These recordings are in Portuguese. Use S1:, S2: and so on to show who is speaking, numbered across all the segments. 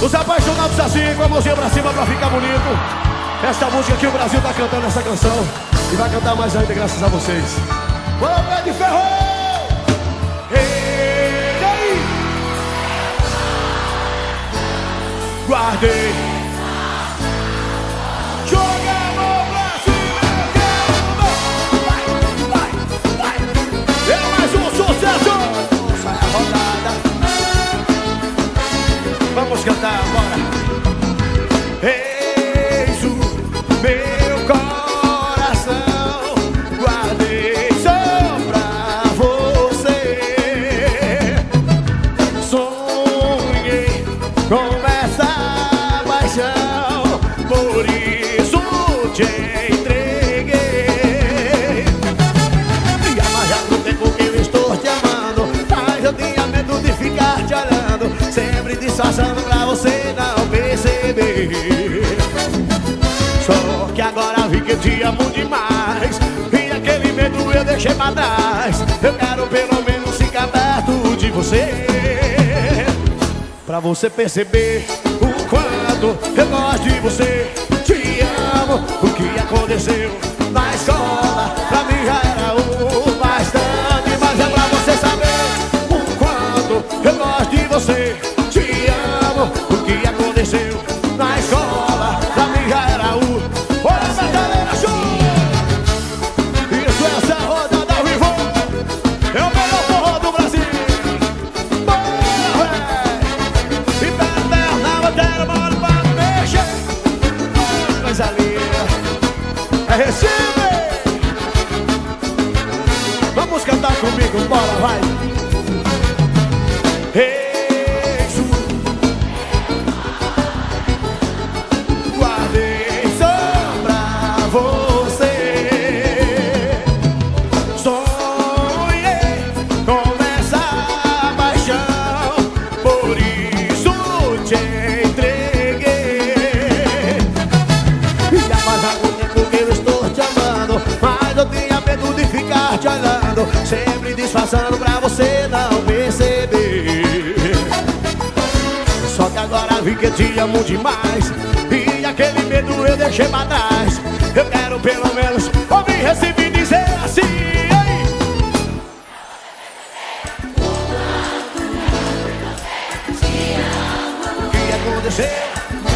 S1: Os apaixonados assim, com a mãozinha pra cima pra ficar bonito. Esta música que o Brasil tá cantando essa canção. E vai cantar mais ainda graças a vocês. Bora, pé de ferro! Ei! Guardei. Eis o meu coração, guardei só pra você. Sonhei com essa paixão, por isso te entreguei. E mais algum tempo que eu estou te amando, mas eu tinha medo de ficar te olhando, sempre disfarçando perceber. Só que agora vi que eu te amo demais. E aquele medo eu deixei pra trás. Eu quero pelo menos ficar perto de você. Pra você perceber o quanto eu gosto de você. Te amo, o que aconteceu na escola Pra mim já era o bastante. Mas é pra você saber o quanto eu gosto de você É Recife! Vamos cantar comigo, bora, vai! Agora vi que te amo demais E aquele medo eu deixei pra trás Eu quero pelo menos ouvir Recife dizer assim! O que aconteceu?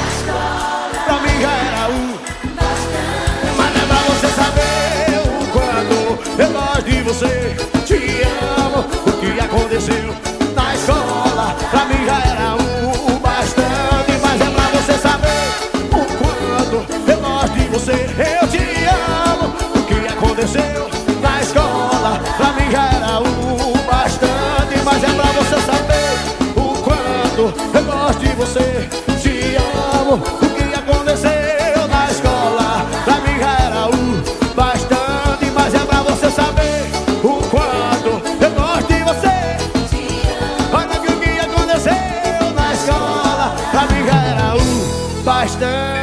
S1: Você. Eu te amo, o que aconteceu na escola Pra mim já era o bastante Mas é pra você saber o quanto eu gosto de você. Te amo, o que aconteceu na escola Pra mim já era o bastante Mas é pra você saber o quanto eu gosto de você. Olha que o que aconteceu na escola Pra mim já era o bastante